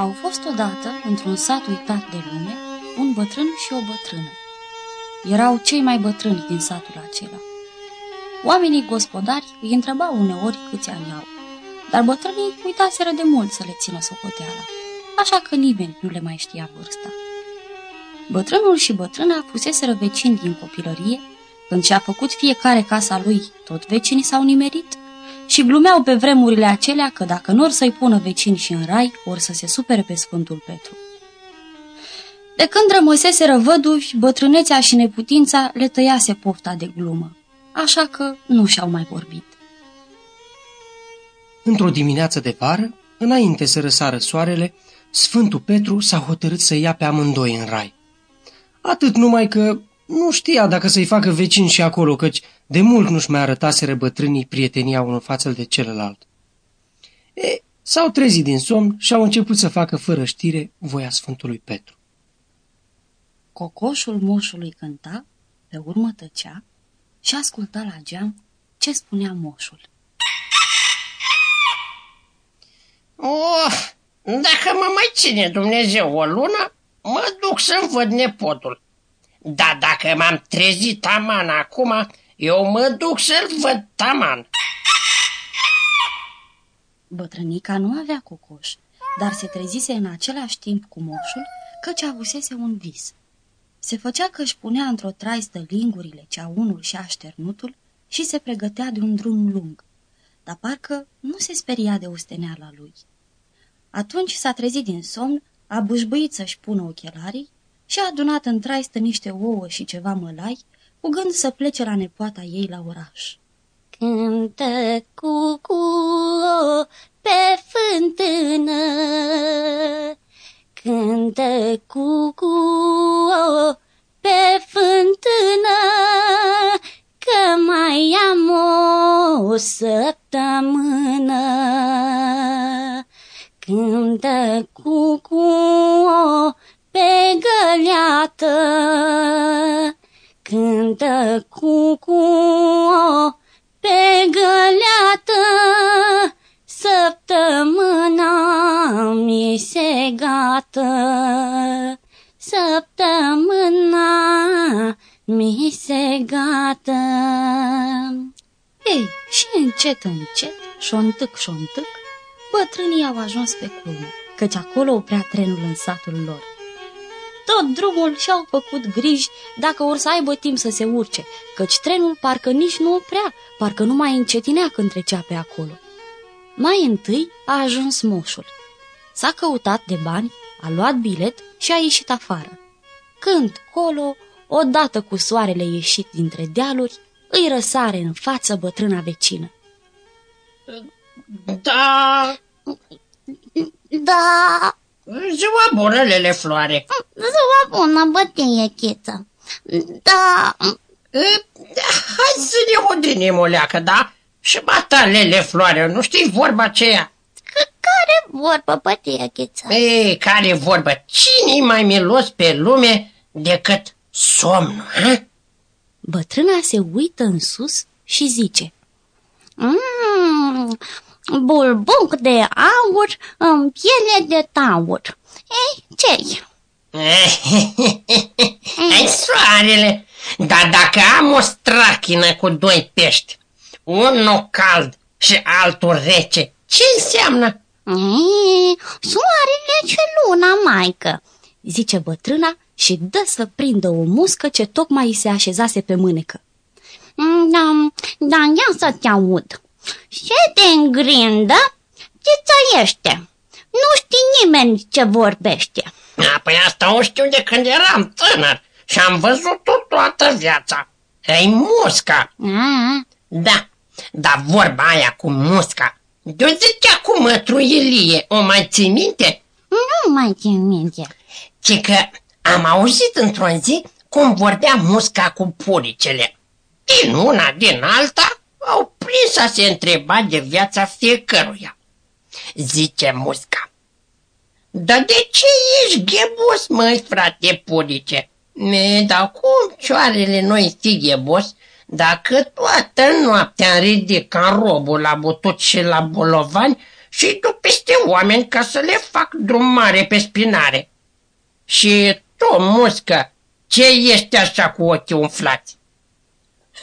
Au fost odată, într-un sat uitat de lume, un bătrân și o bătrână. Erau cei mai bătrâni din satul acela. Oamenii gospodari îi întrebau uneori câți ani au, dar bătrânii uitaseră de mult să le țină socoteala, așa că nimeni nu le mai știa vârsta. Bătrânul și bătrâna fuseseră vecini din copilărie, când și-a făcut fiecare casa lui, tot vecinii s-au nimerit și glumeau pe vremurile acelea că dacă nu or să-i pună vecini și în rai, or să se supere pe Sfântul Petru. De când rămăseseră văduvi, bătrânețea și neputința le tăiase pofta de glumă, așa că nu și-au mai vorbit. Într-o dimineață de vară, înainte să răsară soarele, Sfântul Petru s-a hotărât să ia pe amândoi în rai. Atât numai că nu știa dacă să-i facă vecini și acolo, căci de mult nu-și mai arătaseră bătrânii prietenia unul față de celălalt. E, s-au trezit din somn și au început să facă fără știre voia Sfântului Petru. Cocoșul moșului cânta, pe urmă tăcea și asculta la geam ce spunea moșul. Oh, dacă mă mai ține Dumnezeu o lună, mă duc să-mi văd nepotul. Dar dacă m-am trezit taman acum, eu mă duc să-l văd taman. Bătrânica nu avea cocoș, dar se trezise în același timp cu moșul, căci avusese un vis. Se făcea că își punea într-o traistă lingurile cea unul și așternutul și se pregătea de un drum lung, dar parcă nu se speria de osteneala lui. Atunci s-a trezit din somn, a bâșbâit să-și pună ochelarii și a adunat în traistă niște ouă și ceva mălai, cu gând să plece la nepoata ei la oraș. Cântă cu pe fântână, cântă cu pe fântână, că mai am o săptămână. Cântă cu pe găleată, cântă cucu pe găleată, săptămâna mi se gata, săptămâna mi se gata. Ei, și încet, încet, șontâc, șontâc, bătrânii au ajuns pe culme, căci acolo oprea trenul în satul lor tot drumul și-au făcut griji dacă or să aibă timp să se urce, căci trenul parcă nici nu oprea, parcă nu mai încetinea când trecea pe acolo. Mai întâi a ajuns moșul. S-a căutat de bani, a luat bilet și a ieșit afară. Când colo, odată cu soarele ieșit dintre dealuri, îi răsare în față bătrâna vecină. Da... Da... Ziua bună, Lele Floare! Ziua bună, bătăie, cheță. Da... Hai să ne hodinim o leacă, da? Și bata, Lele Floare, nu știi vorba aceea? Care vorbă, bătăie, cheță? Ei, care vorbă? Cine mai milos pe lume decât somnul, ha? Bătrâna se uită în sus și zice... Mmm, bulbuc de aur în piele de taur. Ei, ce Ai soarele, dar dacă am o strachină cu doi pești, unul cald și altul rece, ce înseamnă? Ei, soarele ce luna, maică, zice bătrâna și dă să prindă o muscă ce tocmai îi se așezase pe mânecă. Da, da, ia să te aud. Ce te îngrindă? Ce țăiește? Nu știe nimeni ce vorbește. A, păi asta o știu de când eram tânăr și am văzut-o toată viața. Ei, musca. A, Da, dar vorba aia cu musca, de-o zicea cu mătru Ilie, o mai ții minte? nu mai țin minte. Ce că am auzit într-o zi cum vorbea musca cu puricele. Din una, din alta, au prins a se întreba de viața fiecăruia. Zice musca. Dar de ce ești ghebos, măi, frate purice? Ne, dar cum cioarele noi fi ghebos dacă toată noaptea ridică robul la butut și la bolovani și duc peste oameni ca să le fac drum mare pe spinare? Și tu, muscă, ce ești așa cu ochii umflați?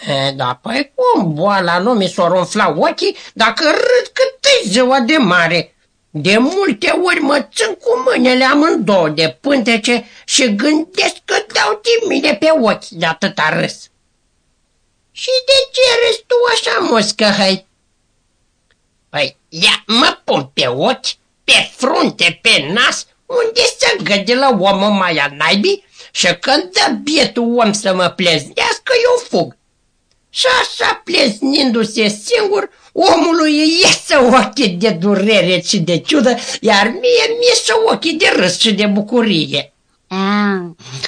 E, da, păi cum boala nu mi s-or umfla ochii dacă râd cât e ziua de mare? De multe ori mă țin cu mâinile amândouă de pântece și gândesc că dau din mine pe ochi de atâta râs. Și de ce râzi tu așa, muscă, hai? Păi, ia mă pun pe ochi, pe frunte, pe nas, unde să găde la omul mai al naibii și când dă bietul om să mă pleznească, eu fug. Și așa pleznindu-se singur, omului îi iese ochii de durere și de ciudă, iar mie mi iese ochii de râs și de bucurie. Ah,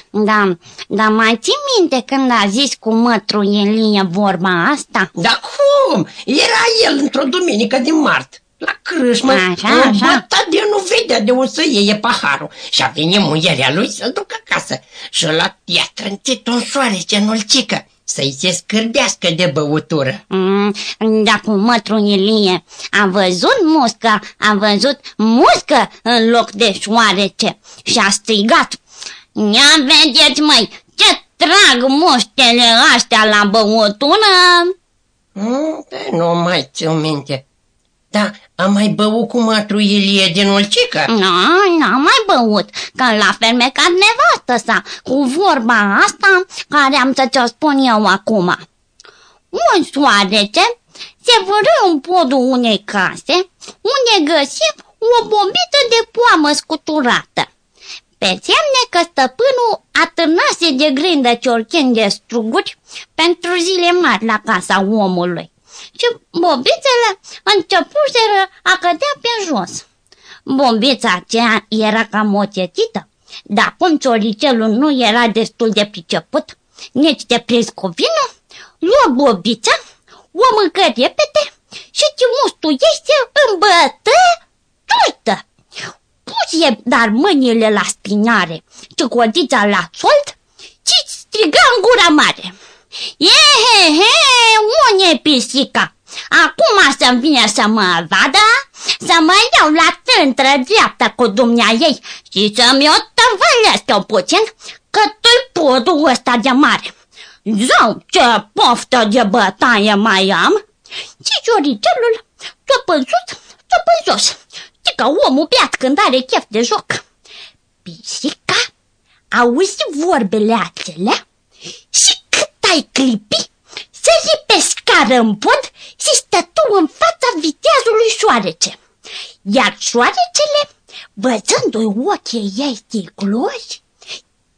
da, dar mai ții minte când a zis cu mătru Elie vorba asta? Dar cum? Era el într-o duminică din mart, la crâșmă, Așa, așa. îmbătat de nu vedea de unde să iei paharul și a venit muierea lui să-l ducă acasă și l-a i-a trântit un soarece înulcică să-i se scârbească de băutură. Mm, dar cu mătru Elie a văzut muscă, a văzut muscă în loc de șoarece și a strigat. Ia vedeți, măi, ce trag muștele astea la băutură? Mm, pe nu mai ți minte. Da, am mai băut cu matru Ilie din Ulcică? Nu, n-am mai băut, că l-a fermecat nevastă sa cu vorba asta care am să ți-o spun eu acum. Un soarece se vârâ în podul unei case unde găsi o bombiță de poamă scuturată. Pe semne că stăpânul atârnase de grindă ciorcheni de struguri pentru zile mari la casa omului și bombițele începuseră a cădea pe jos. Bombița aceea era cam oțetită, dar cum cioricelul nu era destul de priceput, nici de prins cu vinul, luă bombița, o mâncă repede și chimustul ei se îmbătă turtă. Puse dar mâinile la spinare, cicodița la sold și striga în gura mare. E, he, he, unde pisica? Acum să-mi vine să mă vadă, să mă iau la tântră dreaptă cu dumnea ei și să-mi o tăvălesc eu puțin, că tu-i podul ăsta de mare. Zău, ce poftă de bătaie mai am! Și cioricelul s-a păzut, s-a păzos, și că omul beat când are chef de joc. Pisica auzi vorbele acelea și cât ai clipi, sări pe scară în pod și stătu în fața viteazului șoarece. Iar șoarecele, văzându-i ochii ei sticloși,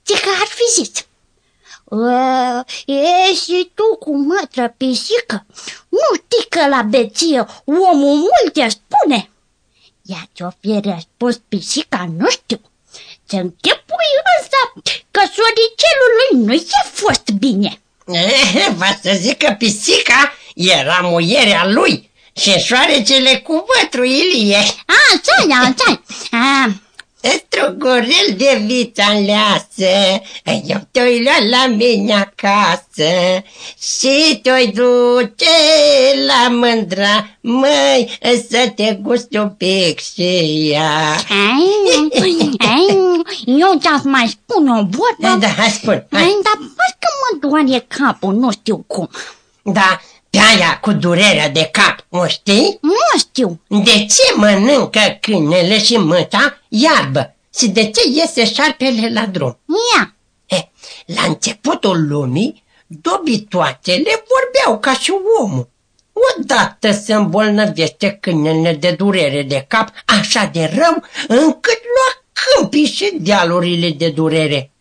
ce că ar fi zis, "Ă, E și tu cu mătră pisică, nu știi că la beție omul multe spune? Iar ce-o fi răspuns pisica, nu știu. Se închipui însă că soricelului nu i-a fost bine. Eh, Va să zic că pisica era muierea lui și șoarecele cu vătru Ilie. Așa, așa. A, Strugurel de vița leasă, eu te-oi lua la mine acasă și te-oi duce la mândra, măi, să te gusti un pic și ea. ai, ai, eu ți-aș mai spun o vorbă, Da, hai spun, hai. ai, dar parcă mă doare capul, nu știu cum. Da, pe aia cu durerea de cap, o știi? Nu știu. De ce mănâncă câinele și măta iarbă? Și de ce iese șarpele la drum? Ia, E, la începutul lumii, dobitoacele vorbeau ca și omul. Odată se îmbolnăvește câinele de durere de cap așa de rău încât lua câmpii și dealurile de durere.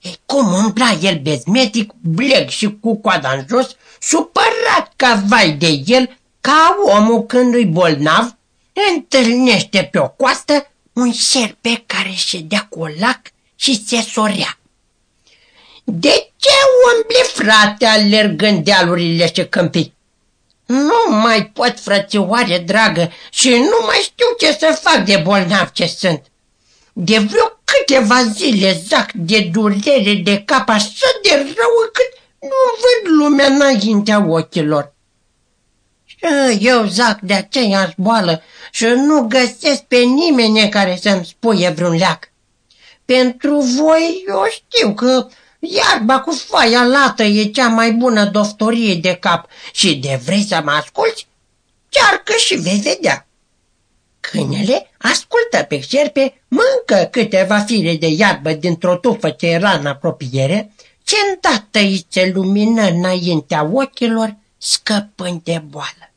E, cum umbla el bezmetic, bleg și cu coada în jos, supărat ca vai de el, ca omul când îi bolnav, întâlnește pe o coastă un șerpe care ședea cu o lac și se sorea. De ce umbli, frate, alergând dealurile și câmpii? Nu mai pot, frățioare dragă, și nu mai știu ce să fac de bolnav ce sunt. De vreo câteva zile zac de durere de cap așa de rău încât nu văd lumea înaintea ochilor. Și eu zac de aceeași boală și nu găsesc pe nimeni care să-mi spuie vreun leac. Pentru voi eu știu că iarba cu foaia lată e cea mai bună doftorie de cap și de vrei să mă asculți? Cearcă și vei vedea. Câinele ascultă pe șerpe, mâncă câteva fire de iarbă dintr-o tufă ce era în apropiere, ce îndată îi se lumină înaintea ochilor, scăpând de boală.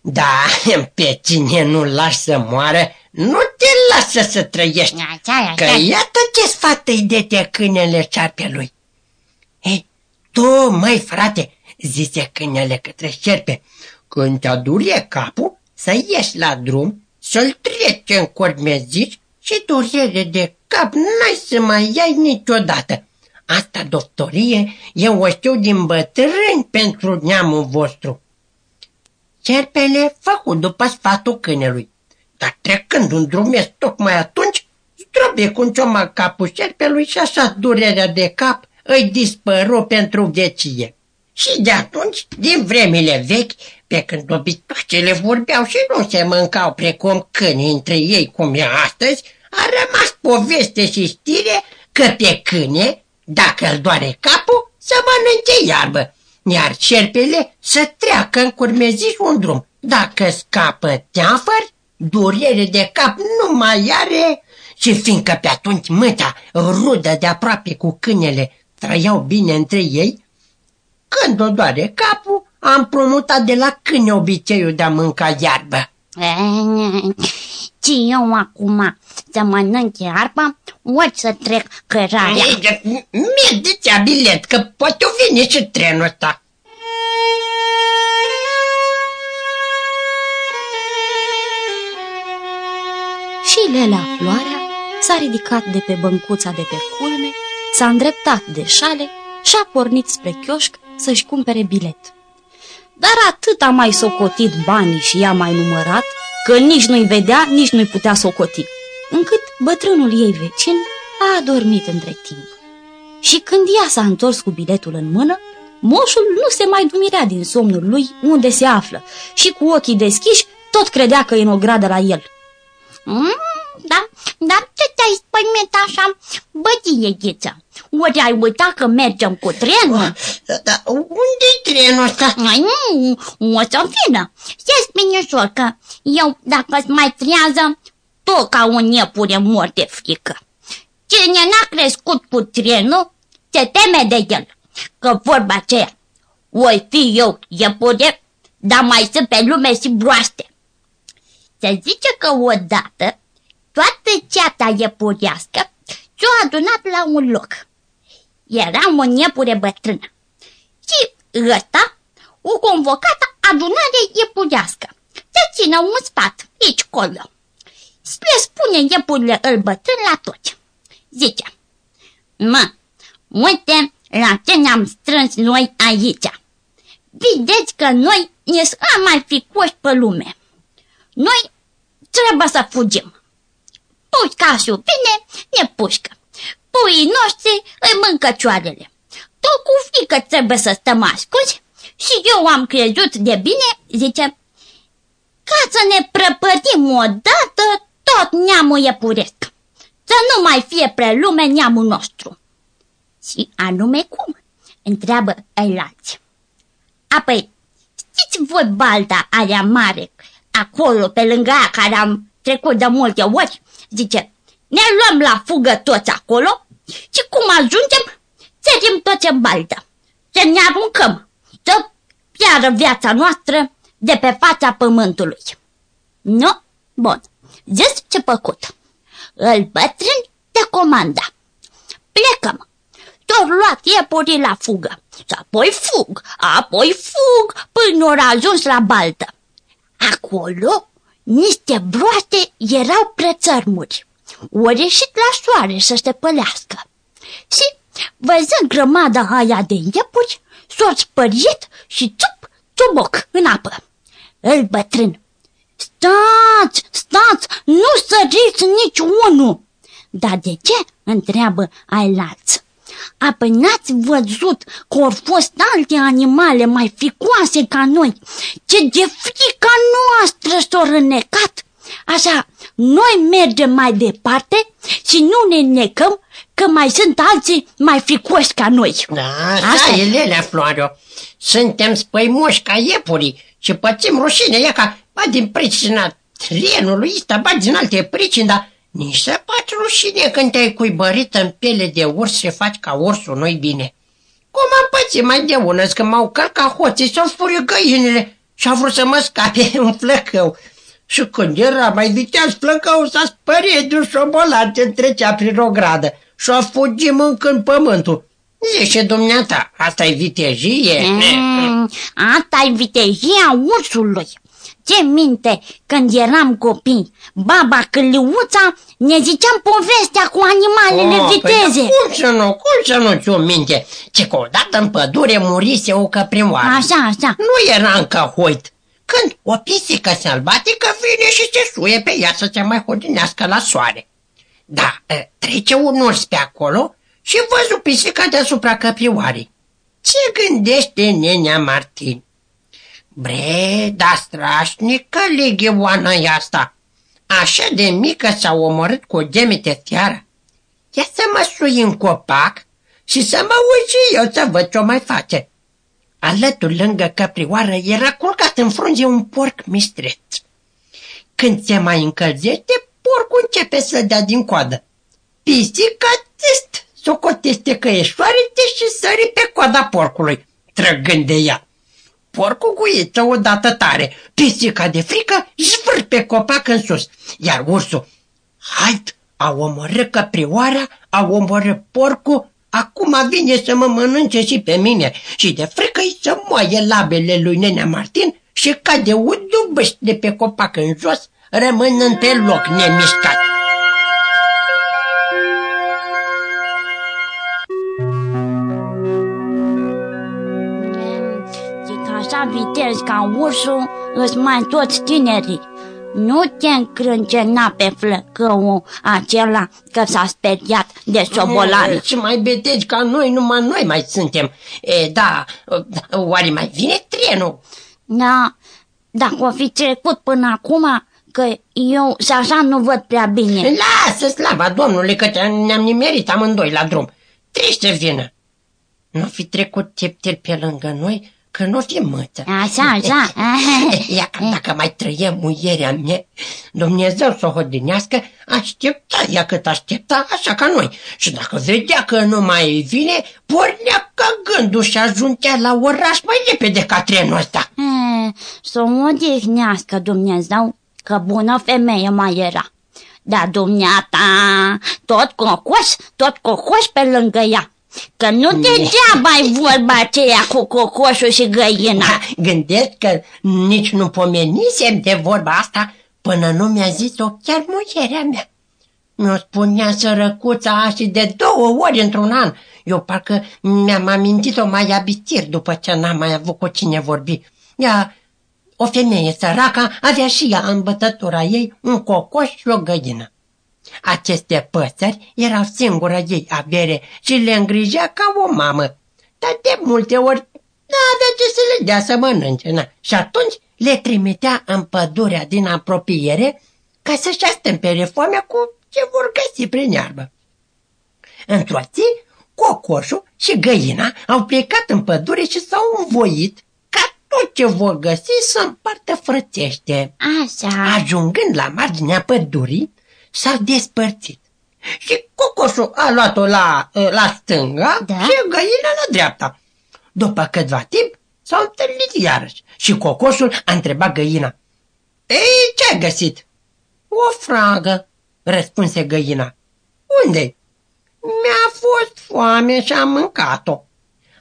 Da, pe cine nu lași să moară, nu te lasă să trăiești, Așa, că așa. iată ce sfat îi dete câinele șarpelui. Ei, tu, măi frate, zice câinele către șerpe, când te adure capul, să ieși la drum, să-l trece în cormezici și durere de cap n-ai să mai ai niciodată. Asta, doctorie, eu o știu din bătrâni pentru neamul vostru. Cerpele făcu după sfatul câinelui, dar trecând un drumes tocmai atunci, zdrobe cu cioma capul cerpelui și așa durerea de cap îi dispăru pentru vecie. Și de atunci, din vremile vechi, pe când obiceiurile vorbeau și nu se mâncau precum câini între ei cum e astăzi, a rămas poveste și știre că pe câine, dacă îl doare capul, să mănânce iarbă, iar șerpele să treacă în curmeziș un drum. Dacă scapă teafăr, durere de cap nu mai are și fiindcă pe atunci mâta, rudă de aproape cu câinele, trăiau bine între ei, când o doare capul, am promutat de la câine obiceiul de a mânca iarbă. Ce eu acum să mănânc iarba, ori să trec cărarea. Mi-e de bilet, că poate o vine și trenul ăsta. Și Lelea Floarea s-a ridicat de pe băncuța de pe culme, s-a îndreptat de șale și a pornit spre chioșc să-și cumpere bilet. Dar atât a mai socotit banii și i-a mai numărat, că nici nu-i vedea, nici nu-i putea socoti, încât bătrânul ei vecin a adormit între timp. Și când ea s-a întors cu biletul în mână, moșul nu se mai dumirea din somnul lui unde se află și cu ochii deschiși tot credea că e în o gradă la el. Mm, da, dar ce te-ai spăimit așa, bătie ghiță? Ori ai uitat că mergem cu trenul? Dar unde-i trenul ăsta? Ai, nu, o să vină. Se spinișor că eu, dacă îți mai trează, tot ca un iepure mor de frică. Cine n-a crescut cu trenul, se teme de el. Că vorba aceea, oi fi eu iepure, dar mai sunt pe lume și broaște. Se zice că odată toată ceata iepurească s-a adunat la un loc. Era o iepure bătrână. Și ăsta o convocat adunare iepurească. Să țină un sfat, aici colo. Le spune iepurile îl bătrân la toți. Zice, mă, uite la ce ne-am strâns noi aici. Vedeți că noi ne am mai fi coși pe lume. Noi trebuie să fugim. Pușcașul vine, ne pușcă. Puii noștri îi mâncă cioarele. Tot cu frică trebuie să stăm ascuți și eu am crezut de bine, zice, ca să ne prăpădim odată tot neamul iepuresc. Să nu mai fie prelume neamul nostru. Și anume cum? Întreabă ailalți. Apoi, știți voi balda aia mare, acolo pe lângă aia care am trecut de multe ori? Zice, ne luăm la fugă toți acolo și cum ajungem, țărim toți în baldă. Să ne aruncăm, să piară viața noastră de pe fața pământului. Nu? Bun. Zis ce făcut. Îl bătrân de comanda. Plecăm. S-au luat iepurii la fugă. Și apoi fug, apoi fug, până au ajuns la baltă. Acolo, niște broaste erau prețărmuri. Ori ieșit la soare să se pălească. Și, văzând grămada aia de iepuri, s-au spăriet și țup, cioboc în apă. Îl bătrân. Stați, stați, nu săriți nici unul. Dar de ce? întreabă ailalți. Apoi n-ați văzut că au fost alte animale mai fricoase ca noi, ce de frica noastră s-au rănecat? Așa, noi mergem mai departe și nu ne necăm că mai sunt alții mai fricoși ca noi. Da, așa, așa e, Lelea Floariu. Suntem spăimoși ca iepurii și pățim rușine, ia ca ba din pricina trenului ăsta, ba din alte pricini, dar nici să faci rușine când te-ai cuibărit în piele de urs și faci ca ursul, nu-i bine. Cum am pățit mai de ună, că m-au călcat hoții, s-au spuriu găinile și au vrut să mă scape în flăcău. Și când era mai viteaz flăcău, s-a spărit de un șobolan ce trecea prin o gradă și a fugit mâncând pământul. Zice dumneata, asta e vitejie? Mm, asta e vitejia ursului. Ce minte când eram copii, baba Câliuța ne ziceam povestea cu animalele oh, viteze. Păi, cum să nu, cum să nu ți-o minte? Ce că odată în pădure murise o căprioară. Așa, așa. Nu era încă hoit. Când o pisică sălbatică vine și se suie pe ea să se mai hodinească la soare. Da, trece un urs pe acolo și văzu pisica deasupra căprioarei. Ce gândește nenea Martin? Bre, da strașnică leghioana e asta. Așa de mică s-a omorât cu o gemete fiară. Ia să mă sui în copac și să mă uit și eu să văd ce-o mai face. Alături lângă căprioară era culcat în frunze un porc mistreț. Când se mai încălzește, porcul începe să dea din coadă. Pisica tist, socoteste că e șoarete și sări pe coada porcului, trăgând de ea. Porcul guiță odată tare, pisica de frică zvâr pe copac în sus, iar ursul, haid, a omorât căprioara, a omorât porcul, acum vine să mă mănânce și pe mine. Și de frică îi să moaie labele lui nenea Martin și cade udubăști de pe copac în jos, rămânând pe loc nemișcat. Vitez ca ursul, îți mai toți tinerii. Nu te încrâncena pe flăcăul acela că s-a speriat de șobolani. Ce mai betegi ca noi, numai noi mai suntem. E, da, oare mai vine trenul? Da, dacă o fi trecut până acum, că eu și așa nu văd prea bine. Lasă, slava Domnului, că ne-am nimerit amândoi la drum. Trebuie să vină. Nu fi trecut teptel pe lângă noi că nu fi măță. Așa, așa. Ia că dacă mai trăie muierea mea, Dumnezeu să o hodinească, aștepta ea cât aștepta, așa ca noi. Și dacă vedea că nu mai vine, pornea ca gândul și ajungea la oraș mai repede ca trenul ăsta. Să o odihnească Dumnezeu, că bună femeie mai era. Dar dumneata, tot cocoș, tot cocoș pe lângă ea. Că nu degeaba ai vorba aceea cu cocoșul și găina. Da, gândesc că nici nu pomenisem de vorba asta până nu mi-a zis-o chiar muierea mea. Mi-o spunea sărăcuța și de două ori într-un an. Eu parcă mi-am amintit-o mai abitir după ce n-am mai avut cu cine vorbi. Ea, o femeie săracă, avea și ea în bătătura ei un cocoș și o găină. Aceste păsări erau singura ei avere și le îngrijea ca o mamă. Dar de multe ori n-avea ce să le dea să mănânce. Na. Și atunci le trimitea în pădurea din apropiere ca să-și astâmpere foamea cu ce vor găsi prin iarbă. Într-o zi, cocoșul și găina au plecat în pădure și s-au învoit ca tot ce vor găsi să împartă frățește. Așa. Ajungând la marginea pădurii, s-a despărțit. Și cocoșul a luat-o la, la stânga da? și găina la dreapta. După câtva timp s-au întâlnit iarăși și cocoșul a întrebat găina. Ei, ce ai găsit? O fragă, răspunse găina. Unde? Mi-a fost foame și am mâncat-o.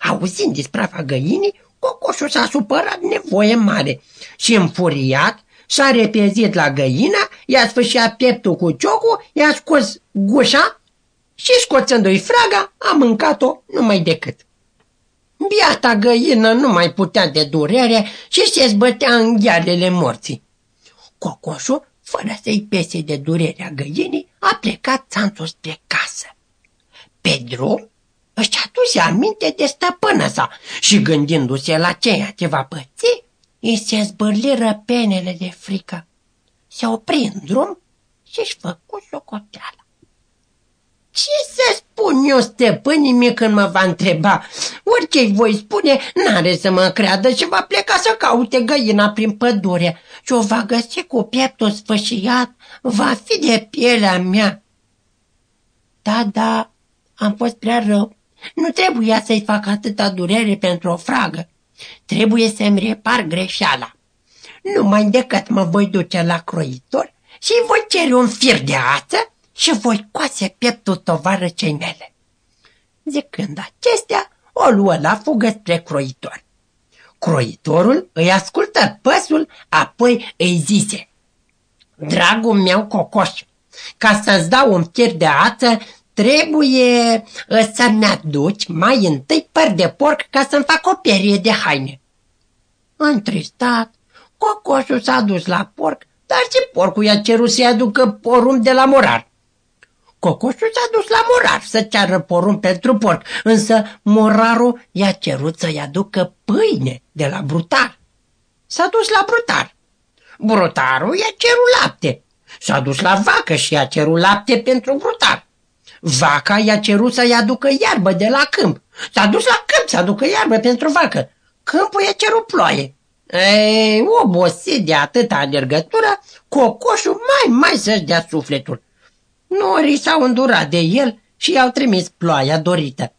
Auzind disprava găinii, cocoșul s-a supărat nevoie mare și înfuriat s-a repezit la găina, i-a sfârșit pieptul cu ciocul, i-a scos gușa și scoțându-i fraga, a mâncat-o numai decât. Biata găină nu mai putea de durere și se zbătea în ghearele morții. Cocoșul, fără să-i pese de durerea găinii, a plecat țanțul spre casă. Pe drum își aduse aminte de stăpână sa și gândindu-se la ceea ce va păți, îi se zbârliră penele de frică. Se opri în drum și-și făcu socoteala. Ce să spun eu stăpânii mie când mă va întreba? Orice voi spune, n-are să mă creadă și va pleca să caute găina prin pădure și o va găsi cu pieptul sfâșiat, va fi de pielea mea. Da, da, am fost prea rău. Nu trebuia să-i fac atâta durere pentru o fragă. Trebuie să-mi repar greșeala. Numai decât mă voi duce la croitor și voi cere un fir de ață și voi coase pieptul tovarăcei mele. Zicând acestea, o luă la fugă spre croitor. Croitorul îi ascultă păsul, apoi îi zise, Dragul meu cocoș, ca să-ți dau un fir de ață, trebuie ă, să-mi aduci mai întâi păr de porc ca să-mi fac o perie de haine. Întristat, cocoșul s-a dus la porc, dar și porcul i-a cerut să-i aducă porumb de la morar. Cocoșul s-a dus la morar să ceară porumb pentru porc, însă morarul i-a cerut să-i aducă pâine de la brutar. S-a dus la brutar. Brutarul i-a cerut lapte. S-a dus la vacă și i-a cerut lapte pentru brutar. Vaca i-a cerut să-i aducă iarbă de la câmp. S-a dus la câmp să aducă iarbă pentru vacă. Câmpul i-a cerut ploaie. Ei, obosit de atâta alergătură, cocoșul mai mai să-și dea sufletul. Norii s-au îndurat de el și i-au trimis ploaia dorită.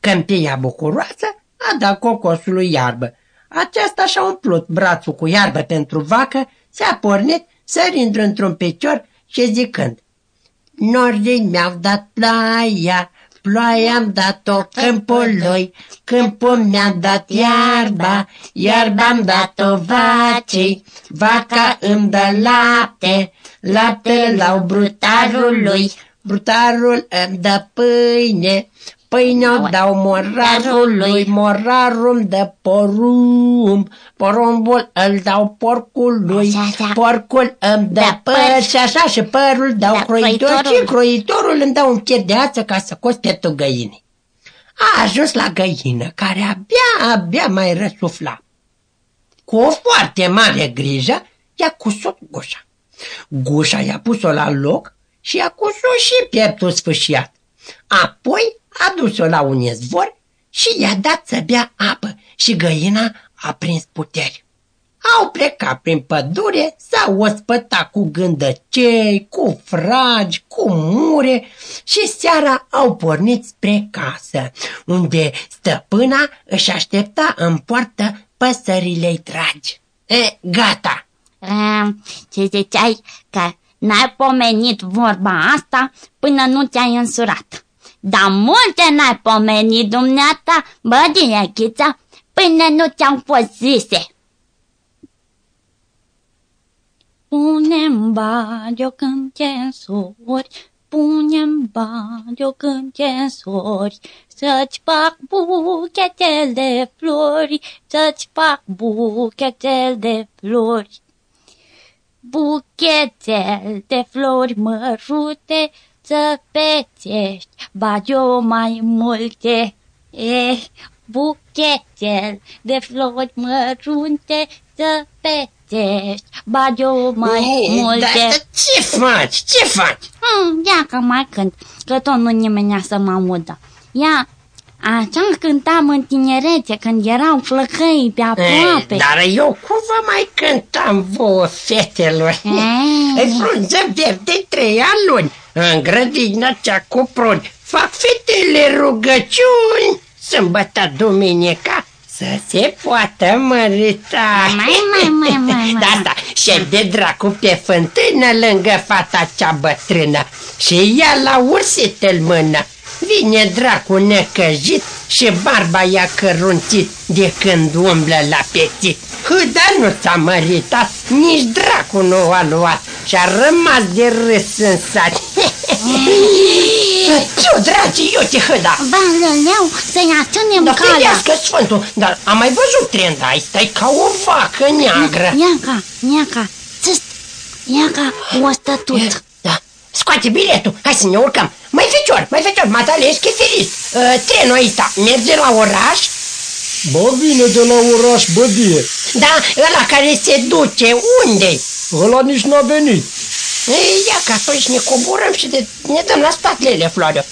Câmpia bucuroasă a dat cocosului iarbă. Aceasta și-a umplut brațul cu iarbă pentru vacă, s-a pornit, sărind într-un picior și zicând Norii mi-au dat ploaia, ploaia am dat-o câmpului, câmpul mi-a dat iarba, iarba am dat-o vacii, vaca îmi dă lapte, lapte la brutarului, brutarul îmi dă pâine, Pâine o dau morarului, morarul îmi dă porumb, porumbul îl dau porcului, porcul îmi dă păr și așa și părul dau croitor și croitorul îmi dă un fier de ață ca să cos pieptul găinii. A ajuns la găină, care abia, abia mai răsufla. Cu o foarte mare grijă, i-a cusut gușa. Gușa i-a pus-o la loc și i-a cusut și pieptul sfâșiat. Apoi a dus-o la un izvor și i-a dat să bea apă și găina a prins puteri. Au plecat prin pădure, s-au ospătat cu gândăcei, cu fragi, cu mure și seara au pornit spre casă, unde stăpâna își aștepta în poartă păsările dragi. E, gata! A, ce ziceai că n-ai pomenit vorba asta până nu te-ai însurat. Dar multe n-ai pomenit dumneata, bă, din ghița, până nu ți-am fost zise. Punem bagio când te însori, punem bagio când te însori, să-ți fac buchetel de flori, să-ți fac buchetel de flori. Buchetel de flori mărute, să pețești, bagio mai multe, e, buchetel de flori mărunte, să pețești, bagio mai E, multe. Dar ce faci? Ce faci? Hmm, ia că mai cânt, că tot nu nimenea să mă audă. Ia, așa cântam în tinerețe, când erau flăcăi pe aproape. E, dar eu cum vă mai cântam vouă, fetelor? E. Îți frunză verde trei luni, în grădina cea cu pruni. Fac fetele rugăciuni, sâmbătă, duminica, să se poată mărita. Mai, mai, mai, mai, mai. Da, da, și de dracu pe fântână lângă fata cea bătrână și ia la ursit în mână. Vine dracu necăjit și barba i-a cărunțit de când umblă la pețit. Hâda nu s-a măritat, nici dracu nu a luat și a rămas de râs în sat. Ți-o, dragi, eu te hăda! Barăleu, să-i aținem Da, calea. ferească Sfântul, dar am mai văzut trenda ai, stai ca o vacă neagră. Iaca, iaca, țâst, iaca, o stătut. Da, scoate biletul, hai să ne urcăm. Mai fecior, mai fecior, Mataleschi Cheferis, uh, trenul ăsta merge la oraș? Bă, vine de la oraș, bădie. Da, ăla care se duce, unde Ăla nici n-a venit. Ei, ia că atunci ne coborăm și de, ne dăm la spate Lele Floariu.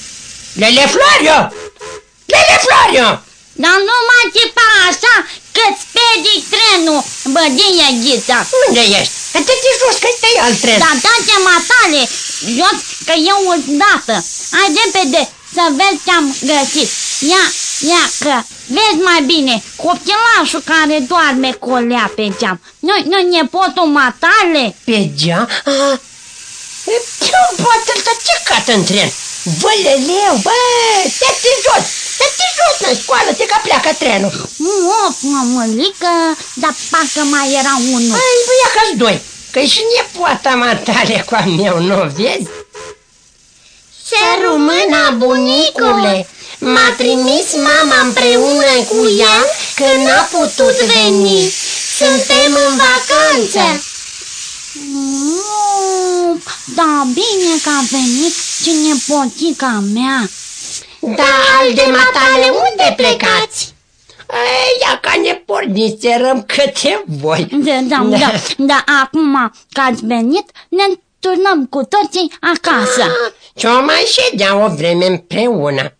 Lele Floariu! Lele Floariu! Dar nu mai țipa așa, că-ți perdi trenul, bădie ghița. Unde ești? Dă-te jos, că ăsta e alt tren. Dar dați matale, jos, că eu dată. Hai repede să vezi ce am găsit. Ia, ia, că vezi mai bine, copchilașul care doarme colea pe geam. Nu, nu, nepotul matale? Pe geam? Ah, e, ce poate ăsta ce cat în tren? Bă, leleu, bă, dă-te jos, dă-te jos, mă, scoală-te că pleacă trenul. Of, mămălică, dar parcă mai era unul. Ai, bă, ia că doi, că și nepoata matale cu a meu, nu vezi? Se Româna, bunicule, m-a trimis mama împreună cu ea că n-a putut veni. Suntem în vacanță. Nu, da, bine că a venit și nepotica mea. Da, al de matale, unde plecați? Ei, ia ca ne porniserăm câte voi. Da, da, da, da, acum că ați venit, ne turnăm cu toții acasă. Ah, Ce-o mai ședea o vreme împreună.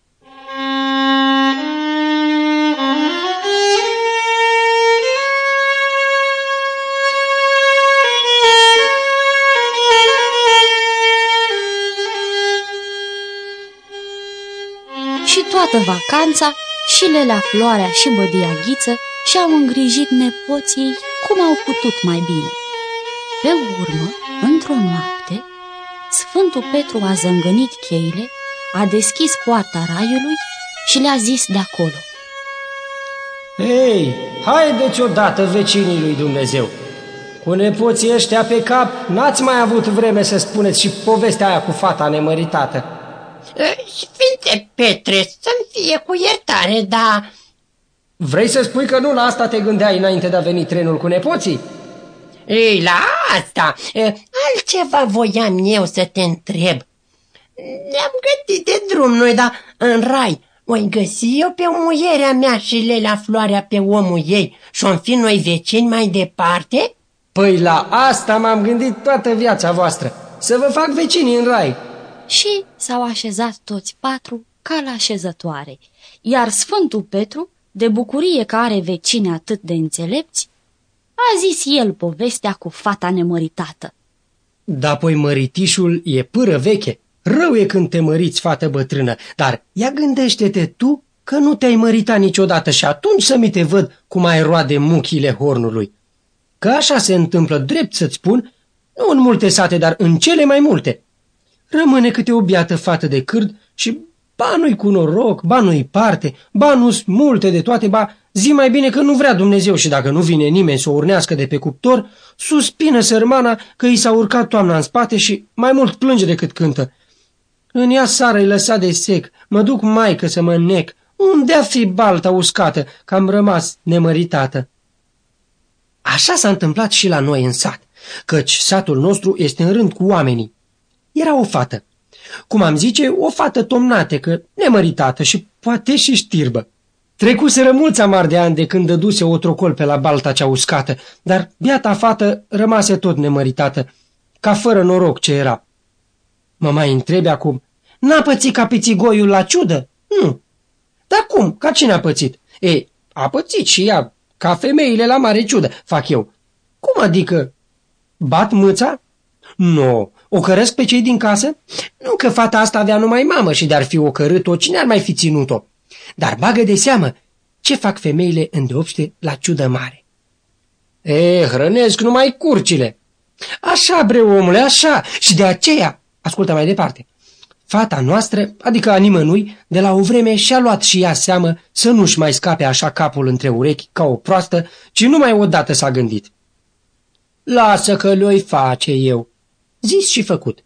Toată vacanța, și Lelea Floarea și Bădia Ghiță și-au îngrijit nepoții cum au putut mai bine. Pe urmă, într-o noapte, Sfântul Petru a zângănit cheile, a deschis poarta raiului și le-a zis de acolo. Ei, haideți odată vecinii lui Dumnezeu. Cu nepoții ăștia pe cap, n-ați mai avut vreme să spuneți și povestea aia cu fata nemăritată. Eh, Sfinte Petre, să-mi fie cu iertare, dar... Vrei să spui că nu la asta te gândeai înainte de a veni trenul cu nepoții? Ei, la asta, eh, altceva voiam eu să te întreb. Ne-am gătit de drum noi, dar în rai, o găsi eu pe muierea mea și Lelea Floarea pe omul ei și o fi noi vecini mai departe? Păi la asta m-am gândit toată viața voastră, să vă fac vecinii în rai. Și s-au așezat toți patru ca la așezătoare, iar Sfântul Petru, de bucurie că are vecini atât de înțelepți, a zis el povestea cu fata nemăritată. Da, apoi măritișul e pâră veche. Rău e când te măriți, fată bătrână, dar ia gândește-te tu că nu te-ai măritat niciodată și atunci să mi te văd cum ai roade muchile hornului. Că așa se întâmplă, drept să-ți spun, nu în multe sate, dar în cele mai multe. Rămâne câte o biată fată de cârd și ba nu-i cu noroc, ba nu-i parte, ba nu multe de toate, ba zi mai bine că nu vrea Dumnezeu și dacă nu vine nimeni să o urnească de pe cuptor, suspină sărmana că i s-a urcat toamna în spate și mai mult plânge decât cântă. În ea sară îi lăsa de sec, mă duc maică să mă nec, unde-a fi balta uscată, că am rămas nemăritată? Așa s-a întâmplat și la noi în sat, căci satul nostru este în rând cu oamenii. Era o fată. Cum am zice, o fată tomnatecă, nemăritată și poate și știrbă. Trecuseră mulți amar de ani de când dăduse o trocol pe la balta cea uscată, dar biata fată rămase tot nemăritată, ca fără noroc ce era. Mă mai întrebi acum, n-a pățit ca pițigoiul la ciudă? Nu. Dar cum? Ca cine a pățit? Ei, a pățit și ea, ca femeile la mare ciudă, fac eu. Cum adică? Bat mâța? Nu. O căresc pe cei din casă? Nu că fata asta avea numai mamă și de-ar fi o cărât-o, cine ar mai fi ținut-o? Dar bagă de seamă, ce fac femeile îndeopște la ciudă mare? E, hrănesc numai curcile. Așa, bre, omule, așa. Și de aceea, ascultă mai departe, fata noastră, adică a nimănui, de la o vreme și-a luat și ea seamă să nu-și mai scape așa capul între urechi ca o proastă, ci numai odată s-a gândit. Lasă că le-o face eu. Zis și făcut.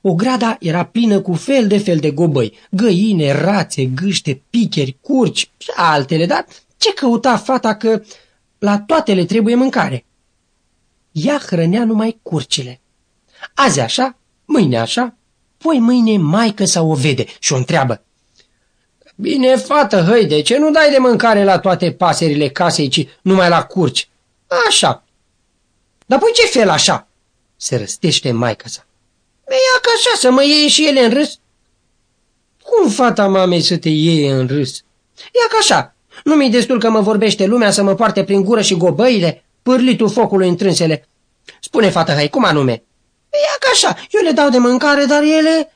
Ograda era plină cu fel de fel de gobăi, găine, rațe, gâște, picheri, curci și altele, dar ce căuta fata că la toate le trebuie mâncare? Ea hrănea numai curcile. Azi așa, mâine așa, poi mâine maică sau o vede și o întreabă. Bine, fată, hăi, de ce nu dai de mâncare la toate paserile casei, ci numai la curci? Așa. Dar păi ce fel așa? Se răstește maica sa. Ia ca așa, să mă iei și ele în râs. Cum fata mamei să te iei în râs? Ia ca așa, nu mi-i destul că mă vorbește lumea să mă poarte prin gură și gobăile, pârlitul focului întrânsele. Spune, fată, hai, cum anume? Ia ca așa, eu le dau de mâncare, dar ele...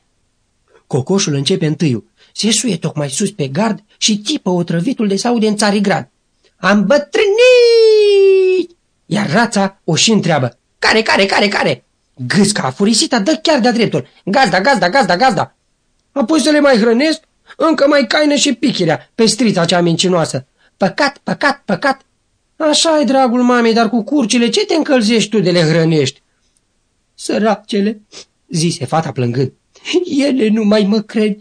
Cocoșul începe întâiul. Se suie tocmai sus pe gard și tipă otrăvitul de saude în țarigrad. Am bătrânit! Iar rața o și întreabă. Care, care, care, care? Gâsca furisita dă chiar de-a dreptul. Gazda, gazda, gazda, gazda. Apoi să le mai hrănesc? Încă mai caină și pichirea pe strița cea mincinoasă. Păcat, păcat, păcat. așa e, dragul mamei, dar cu curcile ce te încălzești tu de le hrănești? Săracele, zise fata plângând, ele nu mai mă cred,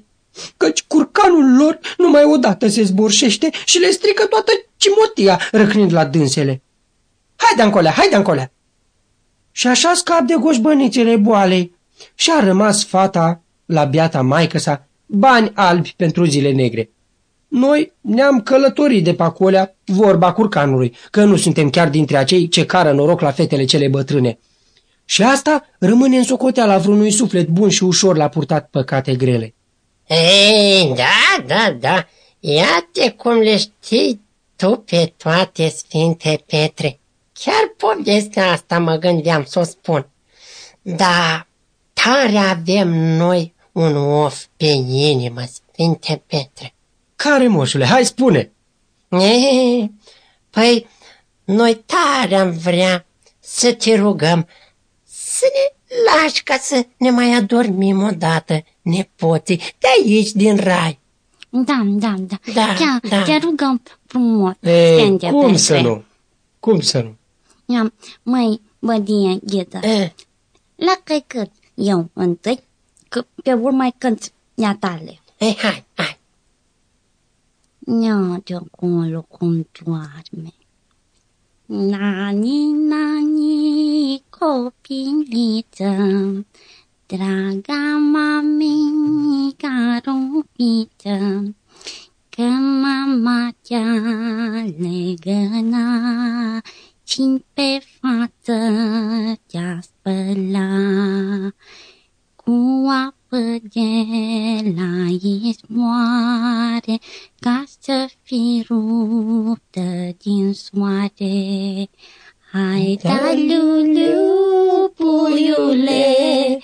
căci curcanul lor numai odată se zborșește și le strică toată cimotia răcnind la dânsele. Haide încolea, haide încolea! Și așa scap de goșbănițele boalei și a rămas fata la biata maică sa bani albi pentru zile negre. Noi ne-am călătorit de pe acolea vorba curcanului, că nu suntem chiar dintre acei ce cară noroc la fetele cele bătrâne. Și asta rămâne în socoteala vreunui suflet bun și ușor la purtat păcate grele. Ei, da, da, da, iată cum le știi tu pe toate, Sfinte Petre. Chiar povestea asta mă gândeam să o spun. Da, tare avem noi un of pe inimă, Sfinte Petre. Care, moșule? Hai, spune! E, păi, noi tare am vrea să te rugăm să ne lași ca să ne mai adormim odată, nepoții, de aici, din rai. Da, da, da. Da, Chiar, da. te rugăm frumos. Ei, Sfinte cum Petre. să nu? Cum să nu? Ia, măi, bădie, ghetă, E, la că cât eu întâi, că pe urmă cânt ea tale. ei, hai, hai. Ia-te acolo cum doarme. Nani, nani, copiliță, draga mamica rupiță, că mama te-a legăna și pe față te-a spăla cu apă de la izvoare, ca să fii ruptă din soare. Hai da, lulu, puiule,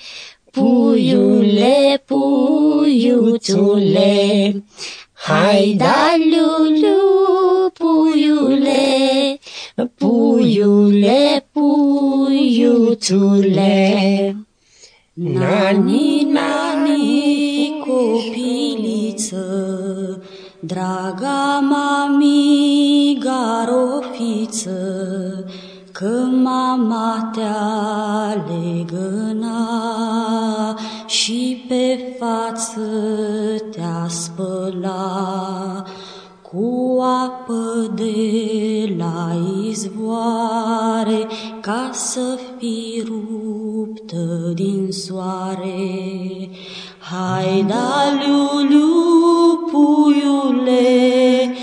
puiule, puiuțule, Hai da, lulu, puiule, puiuțule. Nani, nani, copiliță, draga mami, garofiță, că mama te-a legăna și pe față te-a spăla cu apă de la izvoare, ca să fii ruptă din soare. Hai da, lulu, puiule,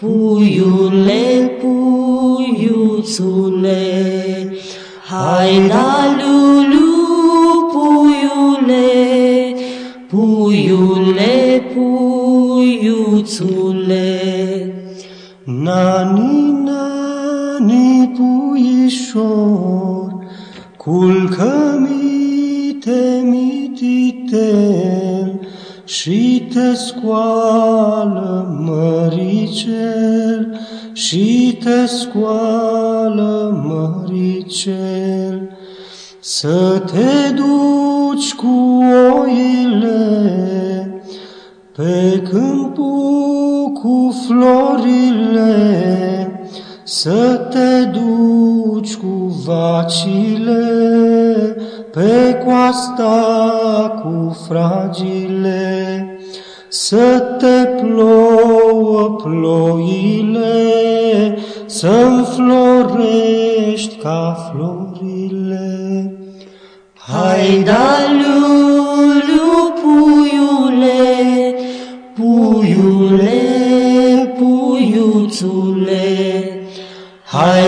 puiule, puiuțule, Hai da, lulu, puiule, puiule, puiuțule. Nani, nani, puișor, culcă-mi-te, mititel, și te scoală măricel, și te scoală măricel, să te duci cu oile pe câmpul cu florile, să te duci cu vacile pe coasta cu fragile, să te plouă ploile, să înflorești ca florile. Hai da, Hai